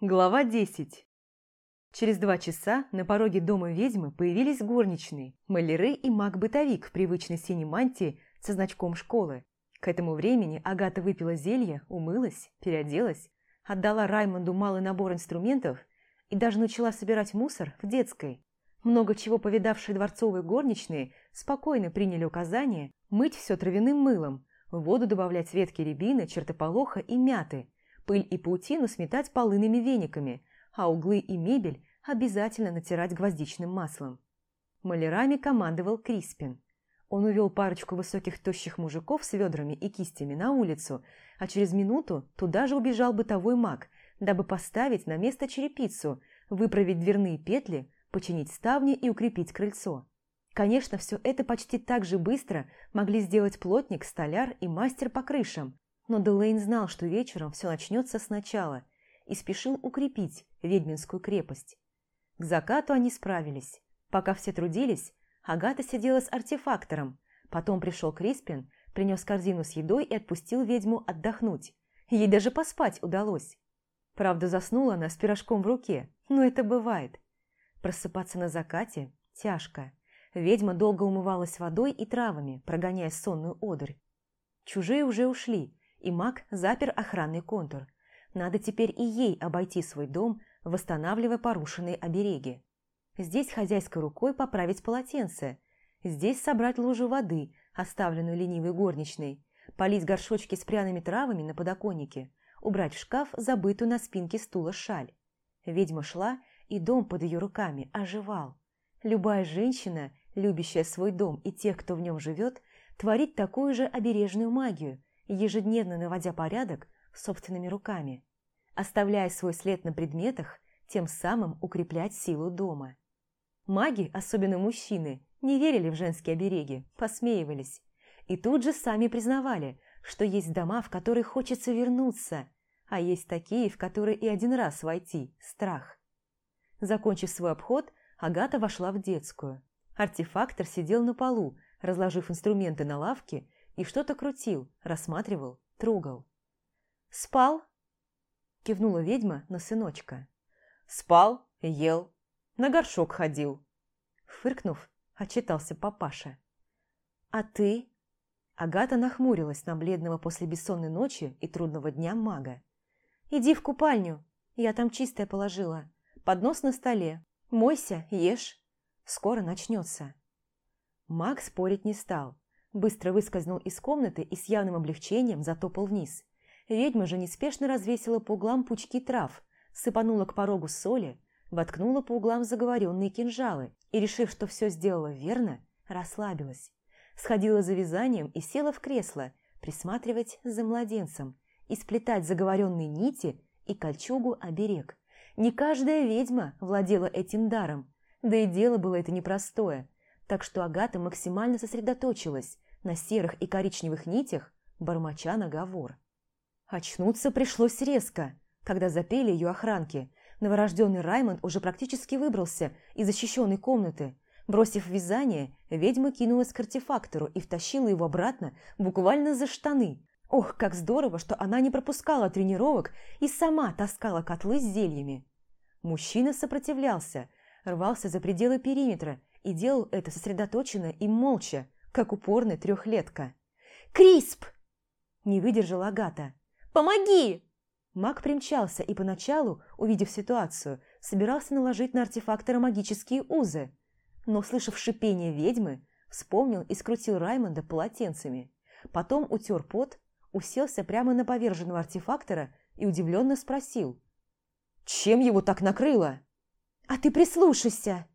Глава 10 Через два часа на пороге дома ведьмы появились горничные, маляры и маг-бытовик в привычной синей мантии со значком школы. К этому времени Агата выпила зелье, умылась, переоделась, отдала Раймонду малый набор инструментов и даже начала собирать мусор в детской. Много чего повидавшие дворцовые горничные спокойно приняли указание мыть все травяным мылом, в воду добавлять ветки рябины, чертополоха и мяты, пыль и паутину сметать полынными вениками, а углы и мебель обязательно натирать гвоздичным маслом. Малярами командовал Криспин. Он увел парочку высоких тощих мужиков с ведрами и кистями на улицу, а через минуту туда же убежал бытовой маг, дабы поставить на место черепицу, выправить дверные петли, починить ставни и укрепить крыльцо. Конечно, все это почти так же быстро могли сделать плотник, столяр и мастер по крышам, но Делейн знал, что вечером все начнется сначала, и спешил укрепить ведьминскую крепость. К закату они справились. Пока все трудились, Агата сидела с артефактором, потом пришел Криспин, принес корзину с едой и отпустил ведьму отдохнуть. Ей даже поспать удалось. Правда, заснула она с пирожком в руке, но это бывает. Просыпаться на закате тяжко. Ведьма долго умывалась водой и травами, прогоняя сонную одурь. Чужие уже ушли, и маг запер охранный контур. Надо теперь и ей обойти свой дом, восстанавливая порушенные обереги. Здесь хозяйской рукой поправить полотенце, здесь собрать лужу воды, оставленную ленивой горничной, полить горшочки с пряными травами на подоконнике, убрать в шкаф забытую на спинке стула шаль. Ведьма шла, и дом под ее руками оживал. Любая женщина, любящая свой дом и тех, кто в нем живет, творит такую же обережную магию, ежедневно наводя порядок собственными руками, оставляя свой след на предметах, тем самым укреплять силу дома. Маги, особенно мужчины, не верили в женские обереги, посмеивались. И тут же сами признавали, что есть дома, в которые хочется вернуться, а есть такие, в которые и один раз войти – страх. Закончив свой обход, Агата вошла в детскую. Артефактор сидел на полу, разложив инструменты на лавке, и что-то крутил, рассматривал, трогал. «Спал?» – кивнула ведьма на сыночка. «Спал, ел, на горшок ходил». Фыркнув, отчитался папаша. «А ты?» Агата нахмурилась на бледного после бессонной ночи и трудного дня мага. «Иди в купальню, я там чистое положила. Поднос на столе, Мойся, ешь. Скоро начнется. Маг спорить не стал. Быстро выскользнул из комнаты и с явным облегчением затопал вниз. Ведьма же неспешно развесила по углам пучки трав, сыпанула к порогу соли, воткнула по углам заговоренные кинжалы и, решив, что все сделала верно, расслабилась. Сходила за вязанием и села в кресло, присматривать за младенцем и сплетать заговоренные нити и кольчугу оберег. Не каждая ведьма владела этим даром, да и дело было это непростое, так что Агата максимально сосредоточилась на серых и коричневых нитях, бормоча наговор. Очнуться пришлось резко, когда запели ее охранки. Новорожденный Раймонд уже практически выбрался из защищенной комнаты. Бросив вязание, ведьма кинулась к артефактору и втащила его обратно буквально за штаны, Ох, как здорово, что она не пропускала тренировок и сама таскала котлы с зельями. Мужчина сопротивлялся, рвался за пределы периметра и делал это сосредоточенно и молча, как упорный трехлетка. «Крисп!» – не выдержала Агата. «Помоги!» Маг примчался и поначалу, увидев ситуацию, собирался наложить на артефактора магические узы, но, услышав шипение ведьмы, вспомнил и скрутил Раймонда полотенцами. Потом утер пот уселся прямо на поверженного артефактора и удивленно спросил. «Чем его так накрыло?» «А ты прислушайся!»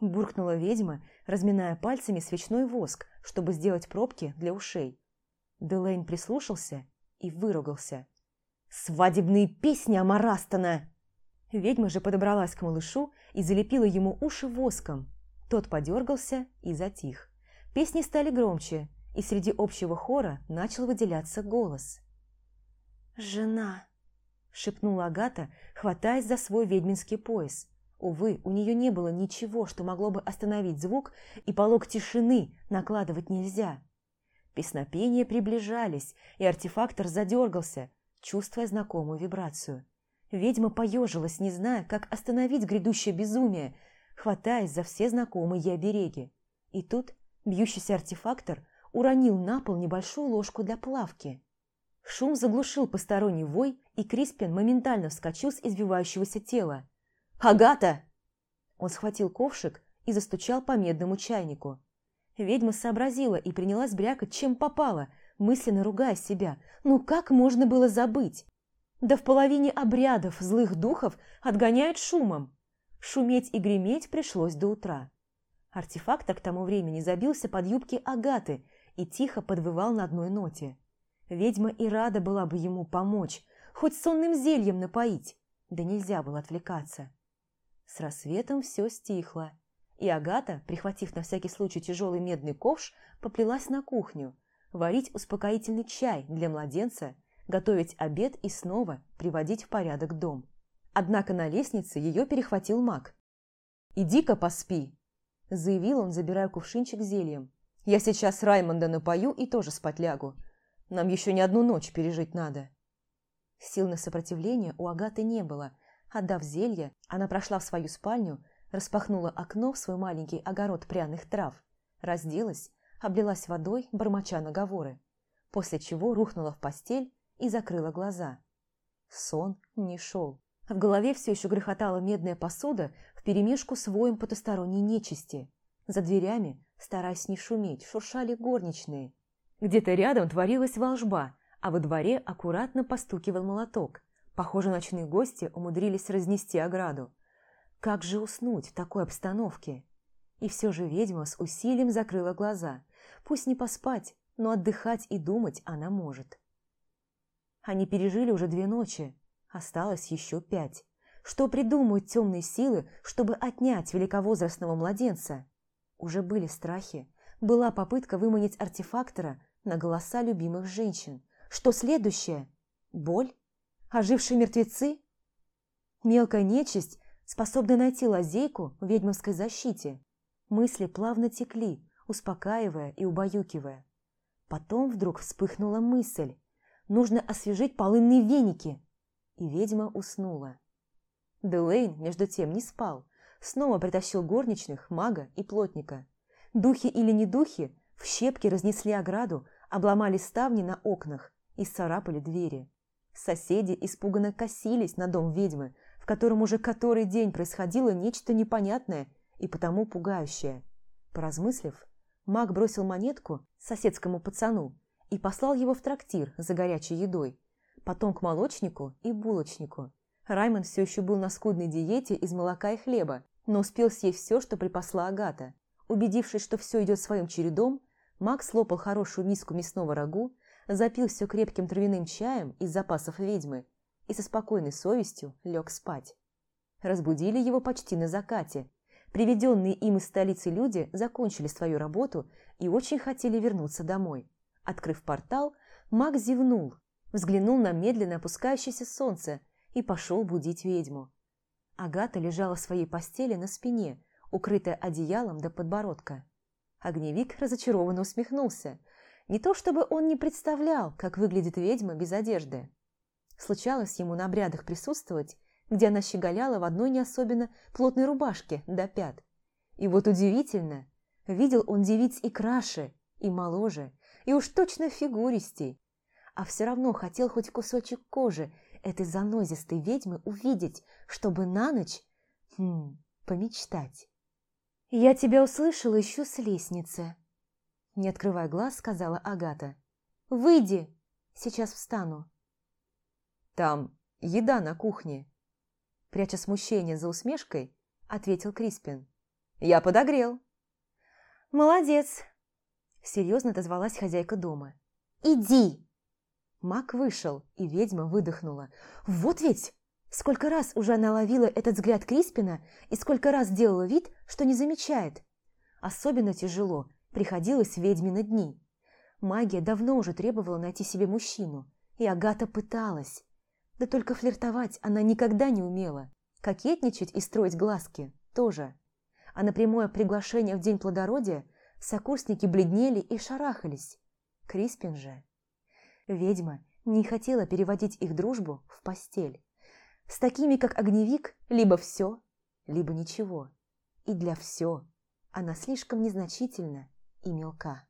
Буркнула ведьма, разминая пальцами свечной воск, чтобы сделать пробки для ушей. Делейн прислушался и выругался. «Свадебные песни Амарастана!» Ведьма же подобралась к малышу и залепила ему уши воском. Тот подергался и затих. Песни стали громче, и среди общего хора начал выделяться голос. «Жена!» – шепнула Агата, хватаясь за свой ведьминский пояс. Увы, у нее не было ничего, что могло бы остановить звук, и полог тишины накладывать нельзя. Песнопения приближались, и артефактор задергался, чувствуя знакомую вибрацию. Ведьма поежилась, не зная, как остановить грядущее безумие, хватаясь за все знакомые ей обереги. И тут бьющийся артефактор уронил на пол небольшую ложку для плавки. Шум заглушил посторонний вой, и Криспин моментально вскочил с избивающегося тела. «Агата!» Он схватил ковшик и застучал по медному чайнику. Ведьма сообразила и принялась брякать, чем попало, мысленно ругая себя. Ну как можно было забыть? Да в половине обрядов злых духов отгоняют шумом. Шуметь и греметь пришлось до утра. Артефактор к тому времени забился под юбки Агаты и тихо подвывал на одной ноте. Ведьма и рада была бы ему помочь, хоть сонным зельем напоить, да нельзя было отвлекаться. С рассветом все стихло, и Агата, прихватив на всякий случай тяжелый медный ковш, поплелась на кухню, варить успокоительный чай для младенца – готовить обед и снова приводить в порядок дом. Однако на лестнице ее перехватил маг. «Иди-ка поспи», – заявил он, забирая кувшинчик зельем. «Я сейчас Раймонда напою и тоже спать лягу. Нам еще не одну ночь пережить надо». Сил на сопротивление у Агаты не было. Отдав зелье, она прошла в свою спальню, распахнула окно в свой маленький огород пряных трав, разделась, облилась водой, бормоча наговоры, после чего рухнула в постель и закрыла глаза. Сон не шел. В голове все еще грохотала медная посуда вперемешку с воем потусторонней нечисти. За дверями, стараясь не шуметь, шуршали горничные. Где-то рядом творилась волжба, а во дворе аккуратно постукивал молоток. Похоже, ночные гости умудрились разнести ограду. Как же уснуть в такой обстановке? И все же ведьма с усилием закрыла глаза. Пусть не поспать, но отдыхать и думать она может. Они пережили уже две ночи, осталось еще пять. Что придумают темные силы, чтобы отнять великовозрастного младенца? Уже были страхи. Была попытка выманить артефактора на голоса любимых женщин. Что следующее? Боль? Ожившие мертвецы? Мелкая нечисть, способна найти лазейку в ведьмовской защите. Мысли плавно текли, успокаивая и убаюкивая. Потом вдруг вспыхнула мысль. Нужно освежить полынные веники. И ведьма уснула. Делейн, между тем, не спал. Снова притащил горничных, мага и плотника. Духи или не духи в щепки разнесли ограду, обломали ставни на окнах и царапали двери. Соседи испуганно косились на дом ведьмы, в котором уже который день происходило нечто непонятное и потому пугающее. Поразмыслив, маг бросил монетку соседскому пацану и послал его в трактир за горячей едой, потом к молочнику и булочнику. Раймонд все еще был на скудной диете из молока и хлеба, но успел съесть все, что припасла Агата. Убедившись, что все идет своим чередом, Макс слопал хорошую миску мясного рагу, запил все крепким травяным чаем из запасов ведьмы и со спокойной совестью лег спать. Разбудили его почти на закате. Приведенные им из столицы люди закончили свою работу и очень хотели вернуться домой. Открыв портал, маг зевнул, взглянул на медленно опускающееся солнце и пошел будить ведьму. Агата лежала в своей постели на спине, укрытая одеялом до подбородка. Огневик разочарованно усмехнулся. Не то чтобы он не представлял, как выглядит ведьма без одежды. Случалось ему на обрядах присутствовать, где она щеголяла в одной не особенно плотной рубашке до пят. И вот удивительно, видел он девиц и краше, и моложе, и уж точно фигуристей. А все равно хотел хоть кусочек кожи этой занозистой ведьмы увидеть, чтобы на ночь хм, помечтать. «Я тебя услышала еще с лестницы», – не открывая глаз, сказала Агата. «Выйди, сейчас встану». «Там еда на кухне», – пряча смущение за усмешкой, ответил Криспин. «Я подогрел». «Молодец, Серьезно отозвалась хозяйка дома. «Иди!» Мак вышел, и ведьма выдохнула. «Вот ведь! Сколько раз уже она ловила этот взгляд Криспина и сколько раз делала вид, что не замечает. Особенно тяжело приходилось ведьмины дни. Магия давно уже требовала найти себе мужчину, и Агата пыталась. Да только флиртовать она никогда не умела. Кокетничать и строить глазки тоже. А на прямое приглашение в день плодородия – Сокурсники бледнели и шарахались. Криспин же. Ведьма не хотела переводить их дружбу в постель. С такими, как огневик, либо все, либо ничего. И для все она слишком незначительна и мелка.